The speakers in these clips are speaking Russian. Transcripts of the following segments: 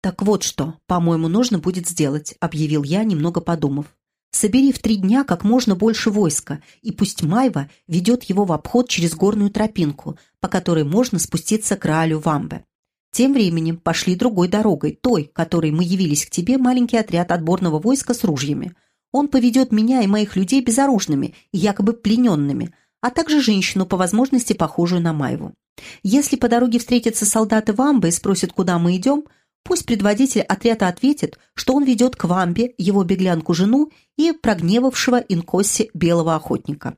«Так вот что, по-моему, нужно будет сделать», — объявил я, немного подумав. «Собери в три дня как можно больше войска, и пусть Майва ведет его в обход через горную тропинку, по которой можно спуститься к Раалю Вамбе. Тем временем пошли другой дорогой, той, которой мы явились к тебе, маленький отряд отборного войска с ружьями. Он поведет меня и моих людей безоружными и якобы плененными, а также женщину, по возможности похожую на Майву. Если по дороге встретятся солдаты Вамбы и спросят, куда мы идем, пусть предводитель отряда ответит, что он ведет к Вамбе его беглянку-жену и прогневавшего Инкоси белого охотника.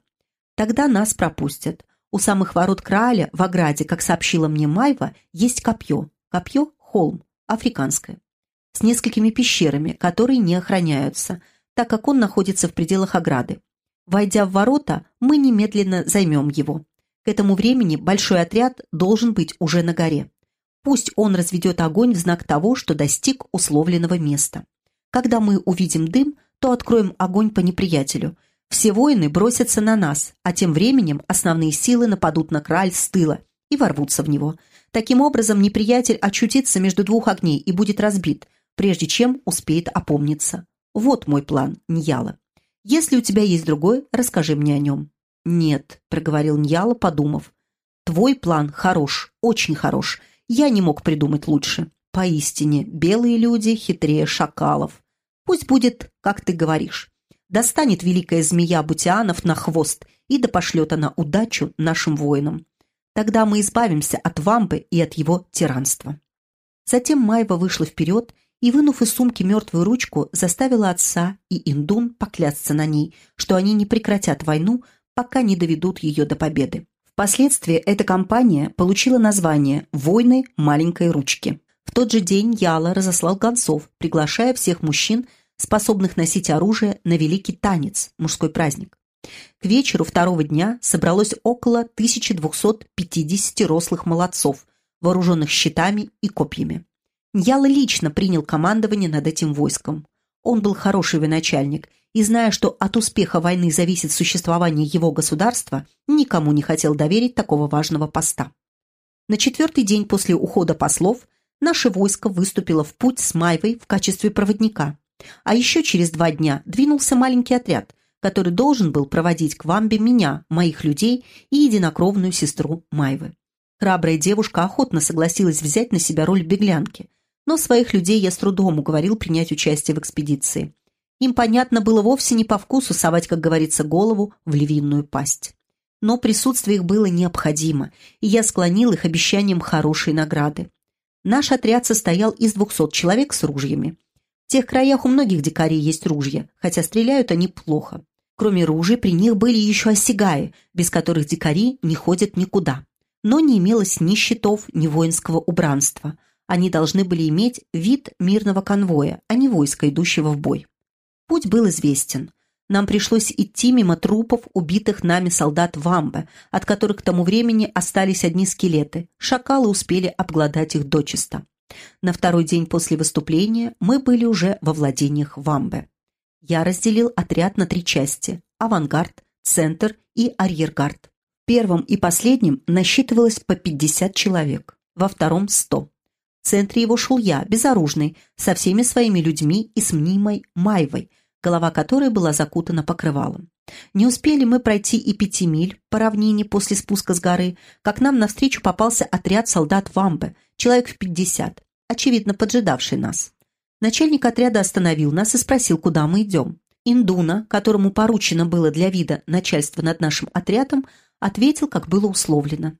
Тогда нас пропустят. У самых ворот Крааля в ограде, как сообщила мне Майва, есть копье. Копье – холм, африканское. С несколькими пещерами, которые не охраняются, так как он находится в пределах ограды. Войдя в ворота, мы немедленно займем его. К этому времени большой отряд должен быть уже на горе. Пусть он разведет огонь в знак того, что достиг условленного места. Когда мы увидим дым, то откроем огонь по неприятелю. Все воины бросятся на нас, а тем временем основные силы нападут на краль с тыла и ворвутся в него. Таким образом, неприятель очутится между двух огней и будет разбит, прежде чем успеет опомниться. Вот мой план, Ньяла. Если у тебя есть другой, расскажи мне о нем». «Нет», — проговорил Ньяла, подумав. «Твой план хорош, очень хорош. Я не мог придумать лучше. Поистине, белые люди хитрее шакалов. Пусть будет, как ты говоришь. Достанет великая змея Бутианов на хвост, и да пошлет она удачу нашим воинам. Тогда мы избавимся от вампы и от его тиранства». Затем Майва вышла вперед и, вынув из сумки мертвую ручку, заставила отца и Индун поклясться на ней, что они не прекратят войну, пока не доведут ее до победы. Впоследствии эта кампания получила название «Войны маленькой ручки». В тот же день Яла разослал гонцов, приглашая всех мужчин, способных носить оружие, на великий танец, мужской праздник. К вечеру второго дня собралось около 1250 рослых молодцов, вооруженных щитами и копьями. Ньяла лично принял командование над этим войском. Он был хороший военачальник, и, зная, что от успеха войны зависит существование его государства, никому не хотел доверить такого важного поста. На четвертый день после ухода послов наше войско выступило в путь с Майвой в качестве проводника. А еще через два дня двинулся маленький отряд, который должен был проводить к Вамбе меня, моих людей и единокровную сестру Майвы. Храбрая девушка охотно согласилась взять на себя роль беглянки – но своих людей я с трудом уговорил принять участие в экспедиции. Им, понятно, было вовсе не по вкусу совать, как говорится, голову в львиную пасть. Но присутствие их было необходимо, и я склонил их обещанием хорошей награды. Наш отряд состоял из двухсот человек с ружьями. В тех краях у многих дикарей есть ружья, хотя стреляют они плохо. Кроме ружей, при них были еще осягаи, без которых дикари не ходят никуда. Но не имелось ни щитов, ни воинского убранства – они должны были иметь вид мирного конвоя, а не войска, идущего в бой. Путь был известен. Нам пришлось идти мимо трупов убитых нами солдат Вамбе, от которых к тому времени остались одни скелеты. Шакалы успели обглодать их дочисто. На второй день после выступления мы были уже во владениях Вамбе. Я разделил отряд на три части – авангард, центр и арьергард. В первом и последнем насчитывалось по 50 человек, во втором – 100. В центре его шел я, безоружный, со всеми своими людьми и с мнимой Майвой, голова которой была закутана покрывалом. Не успели мы пройти и пяти миль по равнине после спуска с горы, как нам навстречу попался отряд солдат Вамбе, человек в пятьдесят, очевидно поджидавший нас. Начальник отряда остановил нас и спросил, куда мы идем. Индуна, которому поручено было для вида начальство над нашим отрядом, ответил, как было условлено.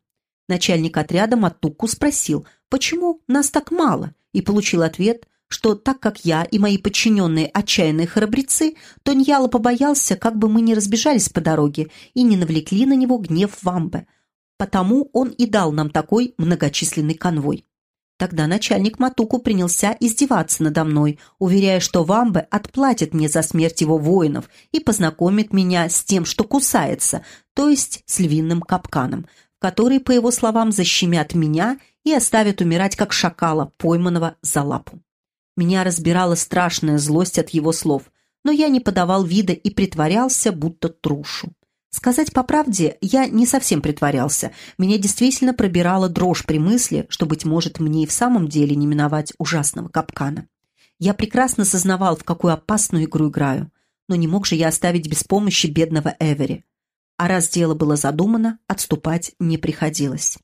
Начальник отряда Матуку спросил, почему нас так мало, и получил ответ, что так как я и мои подчиненные отчаянные храбрецы, то Ньяла побоялся, как бы мы не разбежались по дороге и не навлекли на него гнев Вамбе. Потому он и дал нам такой многочисленный конвой. Тогда начальник Матуку принялся издеваться надо мной, уверяя, что Вамбе отплатит мне за смерть его воинов и познакомит меня с тем, что кусается, то есть с львиным капканом, которые, по его словам, защемят меня и оставят умирать, как шакала, пойманного за лапу. Меня разбирала страшная злость от его слов, но я не подавал вида и притворялся, будто трушу. Сказать по правде, я не совсем притворялся. Меня действительно пробирала дрожь при мысли, что, быть может, мне и в самом деле не миновать ужасного капкана. Я прекрасно сознавал, в какую опасную игру играю, но не мог же я оставить без помощи бедного Эвери. А раз дело было задумано, отступать не приходилось.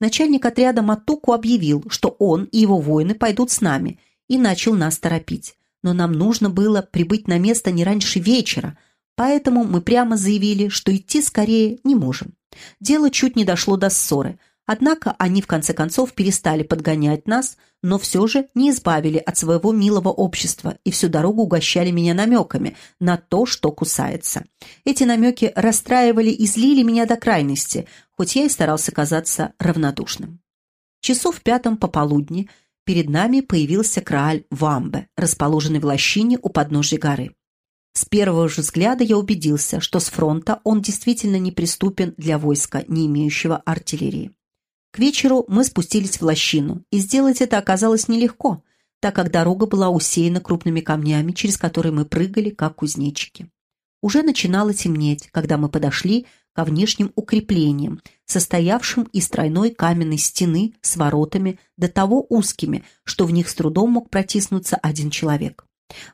Начальник отряда Матуку объявил, что он и его воины пойдут с нами, и начал нас торопить. Но нам нужно было прибыть на место не раньше вечера – Поэтому мы прямо заявили, что идти скорее не можем. Дело чуть не дошло до ссоры. Однако они в конце концов перестали подгонять нас, но все же не избавили от своего милого общества и всю дорогу угощали меня намеками на то, что кусается. Эти намеки расстраивали и злили меня до крайности, хоть я и старался казаться равнодушным. Часов в пятом пополудни перед нами появился Крааль Вамбе, расположенный в лощине у подножия горы. С первого же взгляда я убедился, что с фронта он действительно неприступен для войска, не имеющего артиллерии. К вечеру мы спустились в лощину, и сделать это оказалось нелегко, так как дорога была усеяна крупными камнями, через которые мы прыгали, как кузнечики. Уже начинало темнеть, когда мы подошли ко внешним укреплениям, состоявшим из тройной каменной стены с воротами, до того узкими, что в них с трудом мог протиснуться один человек.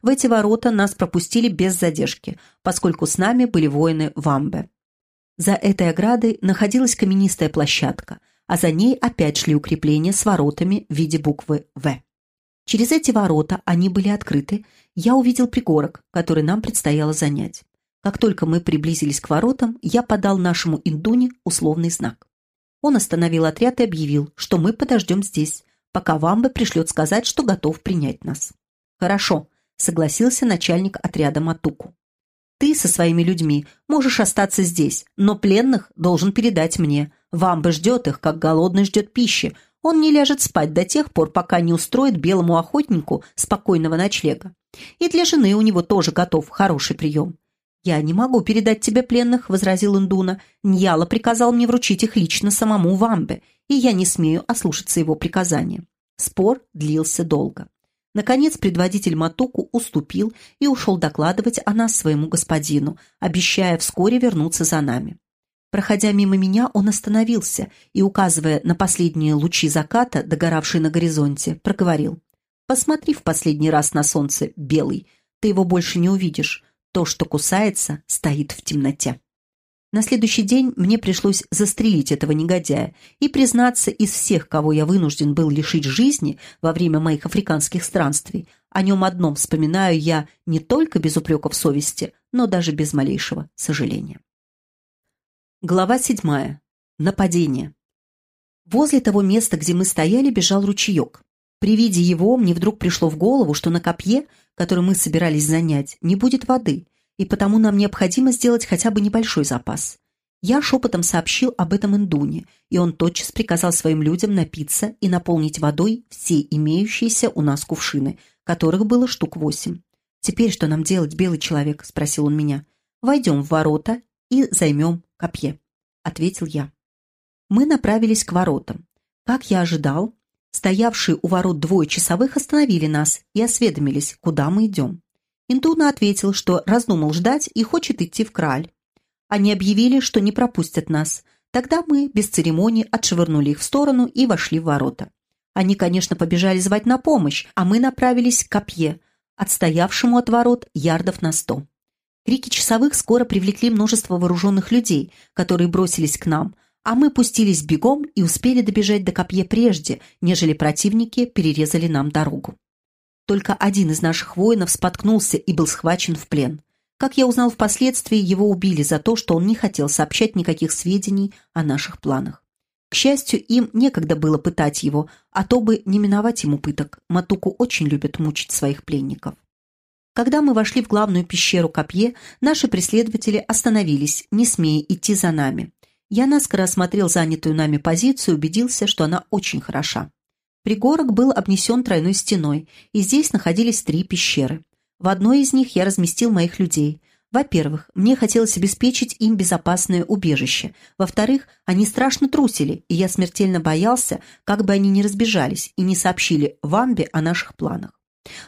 В эти ворота нас пропустили без задержки, поскольку с нами были воины Вамбе. За этой оградой находилась каменистая площадка, а за ней опять шли укрепления с воротами в виде буквы «В». Через эти ворота они были открыты, я увидел пригорок, который нам предстояло занять. Как только мы приблизились к воротам, я подал нашему индуне условный знак. Он остановил отряд и объявил, что мы подождем здесь, пока Вамбе пришлет сказать, что готов принять нас. «Хорошо», согласился начальник отряда Матуку. «Ты со своими людьми можешь остаться здесь, но пленных должен передать мне. Вамба ждет их, как голодный ждет пищи. Он не ляжет спать до тех пор, пока не устроит белому охотнику спокойного ночлега. И для жены у него тоже готов хороший прием». «Я не могу передать тебе пленных», — возразил Индуна. «Ньяла приказал мне вручить их лично самому Вамбе, и я не смею ослушаться его приказания». Спор длился долго. Наконец предводитель Матуку уступил и ушел докладывать о нас своему господину, обещая вскоре вернуться за нами. Проходя мимо меня, он остановился и, указывая на последние лучи заката, догоравшие на горизонте, проговорил. «Посмотри в последний раз на солнце, белый, ты его больше не увидишь. То, что кусается, стоит в темноте». На следующий день мне пришлось застрелить этого негодяя и признаться из всех, кого я вынужден был лишить жизни во время моих африканских странствий, о нем одном вспоминаю я не только без упреков совести, но даже без малейшего сожаления. Глава седьмая. Нападение. Возле того места, где мы стояли, бежал ручеек. При виде его мне вдруг пришло в голову, что на копье, которое мы собирались занять, не будет воды, и потому нам необходимо сделать хотя бы небольшой запас. Я шепотом сообщил об этом Индуне, и он тотчас приказал своим людям напиться и наполнить водой все имеющиеся у нас кувшины, которых было штук восемь. «Теперь что нам делать, белый человек?» – спросил он меня. «Войдем в ворота и займем копье», – ответил я. Мы направились к воротам. Как я ожидал, стоявшие у ворот двое часовых остановили нас и осведомились, куда мы идем. Интуна ответил, что раздумал ждать и хочет идти в Краль. Они объявили, что не пропустят нас. Тогда мы, без церемоний, отшвырнули их в сторону и вошли в ворота. Они, конечно, побежали звать на помощь, а мы направились к копье, отстоявшему от ворот ярдов на сто. Крики часовых скоро привлекли множество вооруженных людей, которые бросились к нам, а мы пустились бегом и успели добежать до копье прежде, нежели противники перерезали нам дорогу. Только один из наших воинов споткнулся и был схвачен в плен. Как я узнал впоследствии, его убили за то, что он не хотел сообщать никаких сведений о наших планах. К счастью, им некогда было пытать его, а то бы не миновать ему пыток. Матуку очень любят мучить своих пленников. Когда мы вошли в главную пещеру Копье, наши преследователи остановились, не смея идти за нами. Я наскоро осмотрел занятую нами позицию и убедился, что она очень хороша. Пригорок был обнесен тройной стеной, и здесь находились три пещеры. В одной из них я разместил моих людей. Во-первых, мне хотелось обеспечить им безопасное убежище. Во-вторых, они страшно трусили, и я смертельно боялся, как бы они не разбежались и не сообщили Вамбе о наших планах.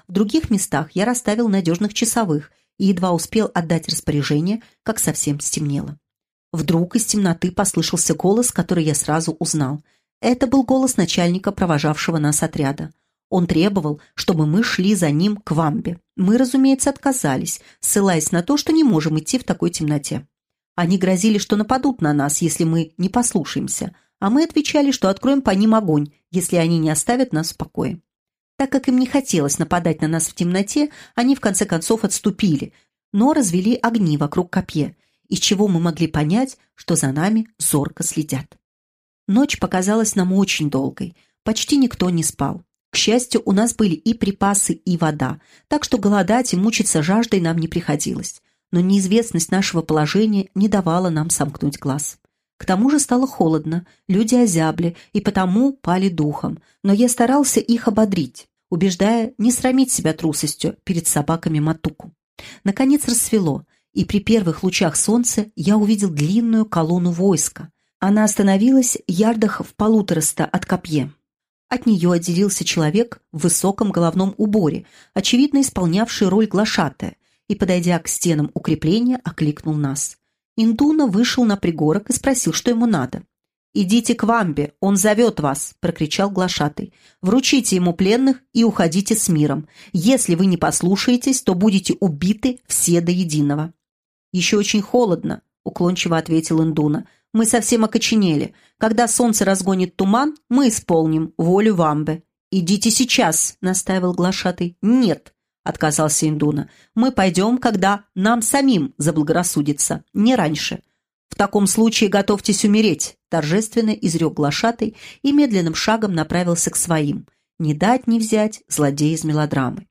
В других местах я расставил надежных часовых и едва успел отдать распоряжение, как совсем стемнело. Вдруг из темноты послышался голос, который я сразу узнал. Это был голос начальника, провожавшего нас отряда. Он требовал, чтобы мы шли за ним к Вамбе. Мы, разумеется, отказались, ссылаясь на то, что не можем идти в такой темноте. Они грозили, что нападут на нас, если мы не послушаемся, а мы отвечали, что откроем по ним огонь, если они не оставят нас в покое. Так как им не хотелось нападать на нас в темноте, они в конце концов отступили, но развели огни вокруг копье, из чего мы могли понять, что за нами зорко следят. Ночь показалась нам очень долгой, почти никто не спал. К счастью, у нас были и припасы, и вода, так что голодать и мучиться жаждой нам не приходилось. Но неизвестность нашего положения не давала нам сомкнуть глаз. К тому же стало холодно, люди озябли и потому пали духом, но я старался их ободрить, убеждая не срамить себя трусостью перед собаками Матуку. Наконец рассвело, и при первых лучах солнца я увидел длинную колонну войска. Она остановилась ярдах в полутораста от копье. От нее отделился человек в высоком головном уборе, очевидно исполнявший роль глашатая, и, подойдя к стенам укрепления, окликнул нас. Индуна вышел на пригорок и спросил, что ему надо. «Идите к Вамбе, он зовет вас!» — прокричал глашатый. «Вручите ему пленных и уходите с миром. Если вы не послушаетесь, то будете убиты все до единого». «Еще очень холодно», — уклончиво ответил Индуна. Мы совсем окоченели. Когда солнце разгонит туман, мы исполним волю Вамбе». «Идите сейчас», — настаивал глашатый. «Нет», — отказался Индуна. «Мы пойдем, когда нам самим заблагорассудится, не раньше». «В таком случае готовьтесь умереть», — торжественно изрек глашатый и медленным шагом направился к своим. «Не дать не взять злодей из мелодрамы».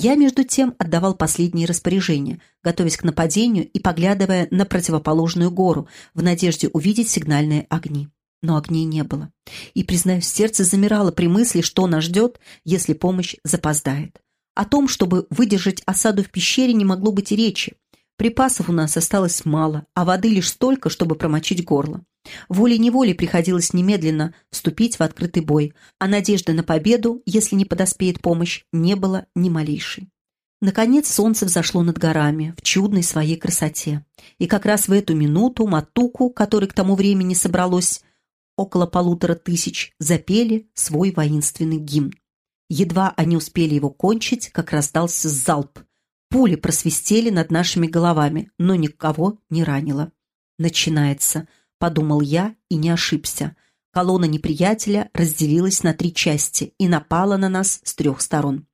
Я, между тем, отдавал последние распоряжения, готовясь к нападению и поглядывая на противоположную гору, в надежде увидеть сигнальные огни. Но огней не было. И, признаюсь, сердце замирало при мысли, что нас ждет, если помощь запоздает. О том, чтобы выдержать осаду в пещере, не могло быть и речи. Припасов у нас осталось мало, а воды лишь столько, чтобы промочить горло. Волей-неволей приходилось немедленно вступить в открытый бой, а надежды на победу, если не подоспеет помощь, не было ни малейшей. Наконец солнце взошло над горами в чудной своей красоте. И как раз в эту минуту Матуку, который к тому времени собралось около полутора тысяч, запели свой воинственный гимн. Едва они успели его кончить, как раздался залп. Пули просвистели над нашими головами, но никого не ранило. «Начинается», — подумал я и не ошибся. Колонна неприятеля разделилась на три части и напала на нас с трех сторон.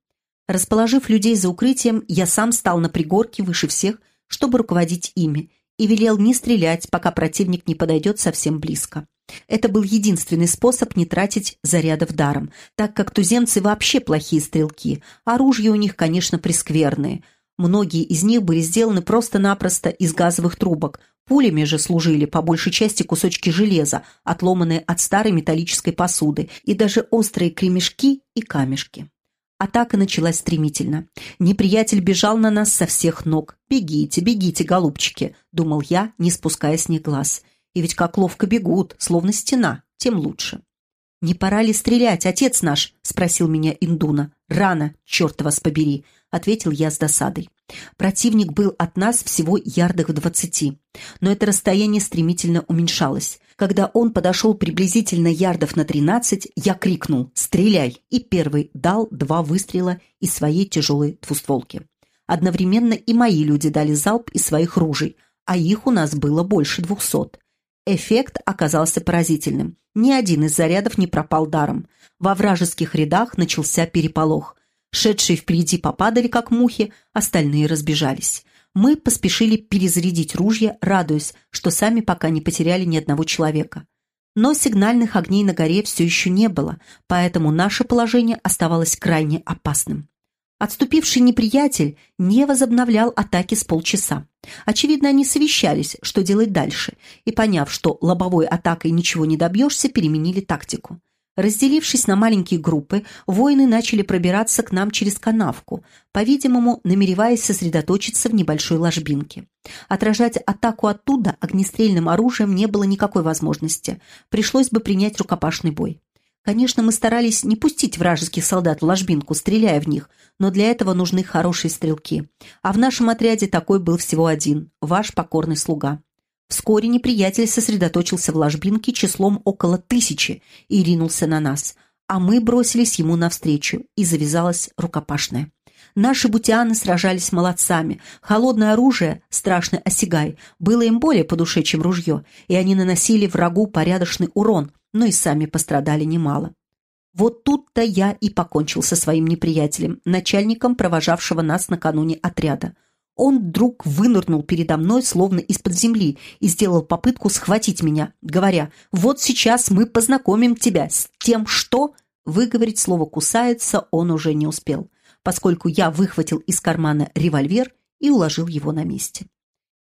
Расположив людей за укрытием, я сам стал на пригорке выше всех, чтобы руководить ими, и велел не стрелять, пока противник не подойдет совсем близко. Это был единственный способ не тратить зарядов даром, так как туземцы вообще плохие стрелки, оружие у них, конечно, прескверные — Многие из них были сделаны просто-напросто из газовых трубок. Пулями же служили по большей части кусочки железа, отломанные от старой металлической посуды, и даже острые кремешки и камешки. Атака началась стремительно. Неприятель бежал на нас со всех ног. «Бегите, бегите, голубчики!» — думал я, не спуская с них глаз. И ведь как ловко бегут, словно стена, тем лучше. «Не пора ли стрелять, отец наш?» — спросил меня Индуна. «Рано, черт вас побери!» — ответил я с досадой. Противник был от нас всего ярдах в двадцати, но это расстояние стремительно уменьшалось. Когда он подошел приблизительно ярдов на тринадцать, я крикнул «Стреляй!» и первый дал два выстрела из своей тяжелой двустволки. Одновременно и мои люди дали залп из своих ружей, а их у нас было больше двухсот. Эффект оказался поразительным. Ни один из зарядов не пропал даром. Во вражеских рядах начался переполох. Шедшие впереди попадали, как мухи, остальные разбежались. Мы поспешили перезарядить ружья, радуясь, что сами пока не потеряли ни одного человека. Но сигнальных огней на горе все еще не было, поэтому наше положение оставалось крайне опасным. Отступивший неприятель не возобновлял атаки с полчаса. Очевидно, они совещались, что делать дальше, и, поняв, что лобовой атакой ничего не добьешься, переменили тактику. Разделившись на маленькие группы, воины начали пробираться к нам через канавку, по-видимому, намереваясь сосредоточиться в небольшой ложбинке. Отражать атаку оттуда огнестрельным оружием не было никакой возможности. Пришлось бы принять рукопашный бой. Конечно, мы старались не пустить вражеских солдат в ложбинку, стреляя в них, но для этого нужны хорошие стрелки. А в нашем отряде такой был всего один – ваш покорный слуга. Вскоре неприятель сосредоточился в ложбинке числом около тысячи и ринулся на нас, а мы бросились ему навстречу, и завязалась рукопашная. Наши бутианы сражались молодцами. Холодное оружие, страшный осягай, было им более по душе, чем ружье, и они наносили врагу порядочный урон, но и сами пострадали немало. Вот тут-то я и покончил со своим неприятелем, начальником, провожавшего нас накануне отряда. Он вдруг вынырнул передо мной, словно из-под земли, и сделал попытку схватить меня, говоря, «Вот сейчас мы познакомим тебя с тем, что...» Выговорить слово «кусается» он уже не успел, поскольку я выхватил из кармана револьвер и уложил его на месте.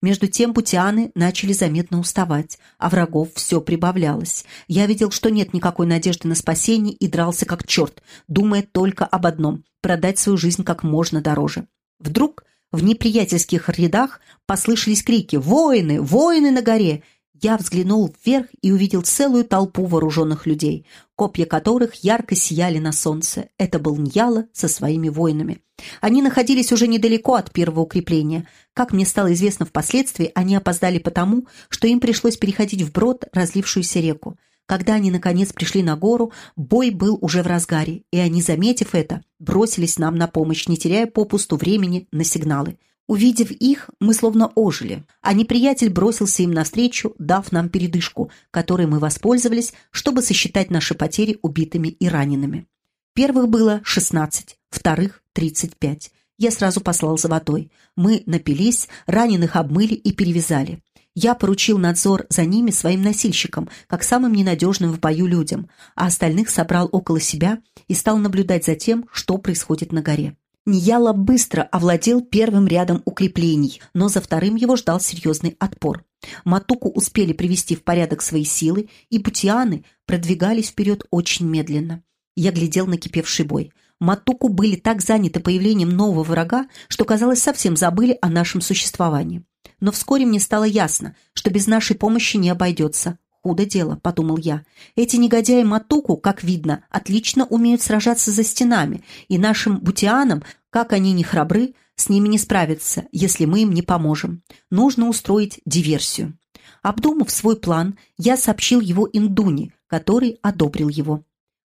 Между тем бутианы начали заметно уставать, а врагов все прибавлялось. Я видел, что нет никакой надежды на спасение и дрался как черт, думая только об одном – продать свою жизнь как можно дороже. Вдруг в неприятельских рядах послышались крики «Воины! Воины на горе!» Я взглянул вверх и увидел целую толпу вооруженных людей, копья которых ярко сияли на солнце. Это был Ньяла со своими воинами. Они находились уже недалеко от первого укрепления. Как мне стало известно впоследствии, они опоздали потому, что им пришлось переходить вброд разлившуюся реку. Когда они, наконец, пришли на гору, бой был уже в разгаре, и они, заметив это, бросились нам на помощь, не теряя попусту времени на сигналы. Увидев их, мы словно ожили, а неприятель бросился им навстречу, дав нам передышку, которой мы воспользовались, чтобы сосчитать наши потери убитыми и ранеными. Первых было 16, вторых – 35. Я сразу послал за водой. Мы напились, раненых обмыли и перевязали. Я поручил надзор за ними своим носильщикам, как самым ненадежным в бою людям, а остальных собрал около себя и стал наблюдать за тем, что происходит на горе. Нияла быстро овладел первым рядом укреплений, но за вторым его ждал серьезный отпор. Матуку успели привести в порядок свои силы, и путианы продвигались вперед очень медленно. Я глядел на кипевший бой. Матуку были так заняты появлением нового врага, что, казалось, совсем забыли о нашем существовании. Но вскоре мне стало ясно, что без нашей помощи не обойдется. «Худо дело», — подумал я. «Эти негодяи Матуку, как видно, отлично умеют сражаться за стенами, и нашим бутианам, как они не храбры, с ними не справиться, если мы им не поможем. Нужно устроить диверсию». Обдумав свой план, я сообщил его Индуне, который одобрил его.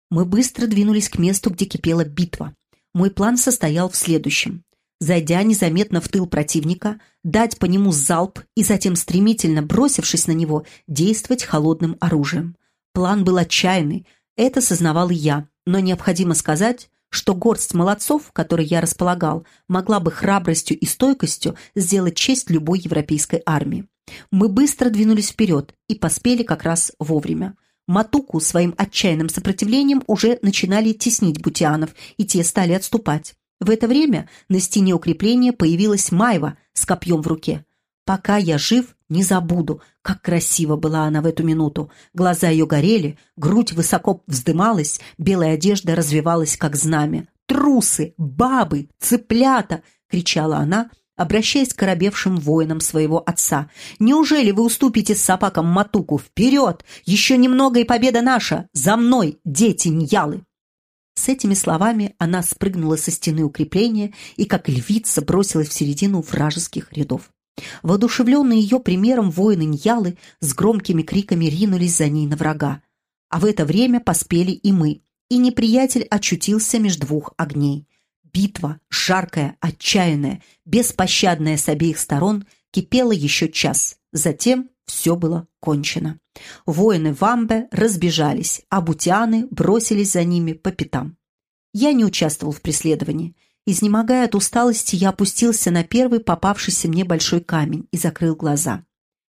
Мы быстро двинулись к месту, где кипела битва. Мой план состоял в следующем зайдя незаметно в тыл противника, дать по нему залп и затем, стремительно бросившись на него, действовать холодным оружием. План был отчаянный, это сознавал и я, но необходимо сказать, что горсть молодцов, которой я располагал, могла бы храбростью и стойкостью сделать честь любой европейской армии. Мы быстро двинулись вперед и поспели как раз вовремя. Матуку своим отчаянным сопротивлением уже начинали теснить бутианов, и те стали отступать. В это время на стене укрепления появилась Майва с копьем в руке. Пока я жив, не забуду, как красиво была она в эту минуту. Глаза ее горели, грудь высоко вздымалась, белая одежда развивалась, как знамя. «Трусы! Бабы! Цыплята!» — кричала она, обращаясь к коробевшим воинам своего отца. «Неужели вы уступите с собакам Матуку? Вперед! Еще немного и победа наша! За мной, дети Ньялы!» С этими словами она спрыгнула со стены укрепления и, как львица, бросилась в середину вражеских рядов. Воодушевленные ее примером воины Ньялы с громкими криками ринулись за ней на врага. А в это время поспели и мы, и неприятель очутился между двух огней. Битва, жаркая, отчаянная, беспощадная с обеих сторон, кипела еще час. Затем все было кончено. Воины Вамбе разбежались, а бутианы бросились за ними по пятам. Я не участвовал в преследовании. Изнемогая от усталости, я опустился на первый попавшийся мне большой камень и закрыл глаза.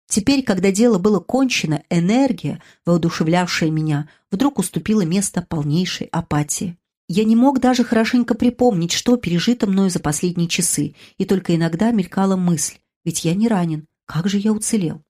Теперь, когда дело было кончено, энергия, воодушевлявшая меня, вдруг уступила место полнейшей апатии. Я не мог даже хорошенько припомнить, что пережито мною за последние часы, и только иногда мелькала мысль, ведь я не ранен, как же я уцелел?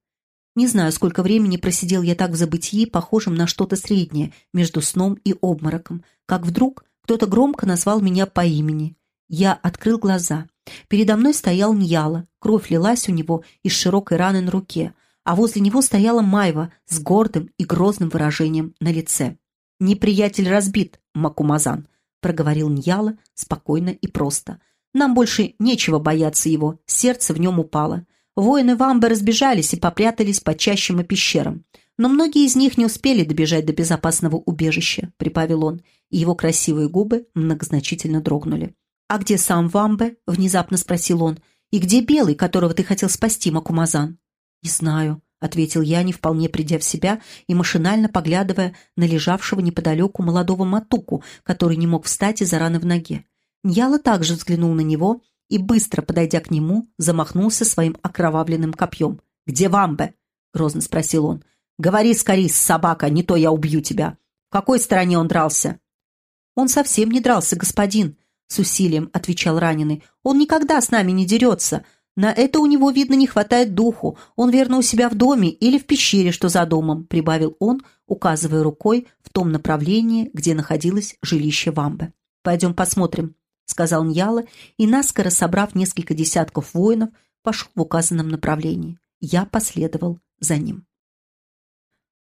Не знаю, сколько времени просидел я так в забытии, похожем на что-то среднее между сном и обмороком, как вдруг кто-то громко назвал меня по имени. Я открыл глаза. Передо мной стоял Ньяла, кровь лилась у него из широкой раны на руке, а возле него стояла Майва с гордым и грозным выражением на лице. «Неприятель разбит, Макумазан», — проговорил Ньяла спокойно и просто. «Нам больше нечего бояться его, сердце в нем упало. Воины Вамбы разбежались и попрятались по чащам и пещерам. Но многие из них не успели добежать до безопасного убежища, прибавил он, и его красивые губы многозначительно дрогнули. «А где сам Вамбе?» — внезапно спросил он. «И где Белый, которого ты хотел спасти, Макумазан?» «Не знаю», — ответил я, не вполне придя в себя и машинально поглядывая на лежавшего неподалеку молодого Матуку, который не мог встать из-за раны в ноге. Ньяла также взглянул на него и, быстро подойдя к нему, замахнулся своим окровавленным копьем. «Где Вамбе?» — грозно спросил он. «Говори скорей, собака, не то я убью тебя. В какой стороне он дрался?» «Он совсем не дрался, господин», — с усилием отвечал раненый. «Он никогда с нами не дерется. На это у него, видно, не хватает духу. Он верно у себя в доме или в пещере, что за домом», — прибавил он, указывая рукой в том направлении, где находилось жилище Вамбы. «Пойдем посмотрим», — сказал Ньяла, и, наскоро собрав несколько десятков воинов, пошел в указанном направлении. Я последовал за ним.